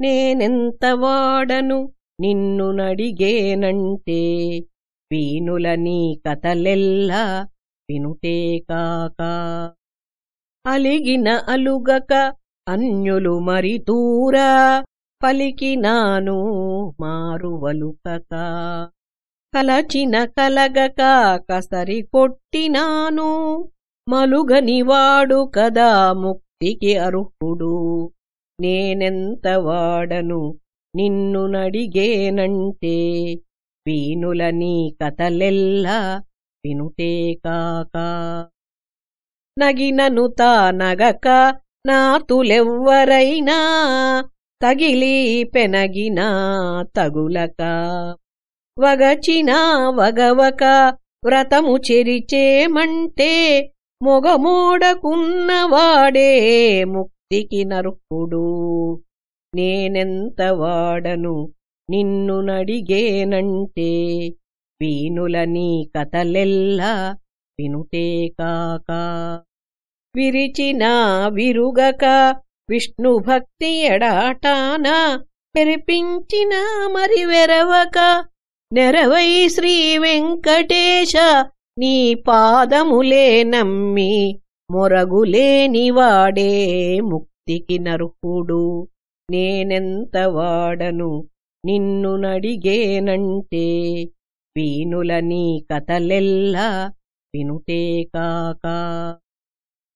నేనెంత వాడను? నిన్ను నడిగేనంటే వీనుల నీ కథలెల్లా వినుటే కాక. అలిగిన అలుగక అన్యులు మరి దూరా పలికినాను మారువలుకక. కలచిన కలగక కసరి కొట్టినాను మలుగనివాడు కదా ముక్తికి అర్హుడు. నేనెంత వాడను? నిన్ను నడిగేనంటే వీనుల నీ కథలెల్లా వినుటే కాక. నగినను తానగక నాతులెవ్వరైనా తగిలి పెనగినా తగులక. వగచినా వగవక వ్రతము చెరిచేమంటే మొగమోడకున్నవాడే ముక్తికి నర్హుడు నేనెంత వాడను నిన్ను నడిగేనంటే. వీనుల నీ కథలెల్లా వినుటే కాక. విరిచినా విరుగక విష్ణు భక్తి ఎడాటాన పెరిపించిన మరి వెరవక. నెరవై శ్రీ వెంకటేశ నీ పాదములే నమ్మి మొరగులేనివాడే భక్తికి నర్హుడు నేనెంత వాడను? నిన్ను నడిగేనంటే వీనుల నీ కథలెల్లా వినుటే కాక.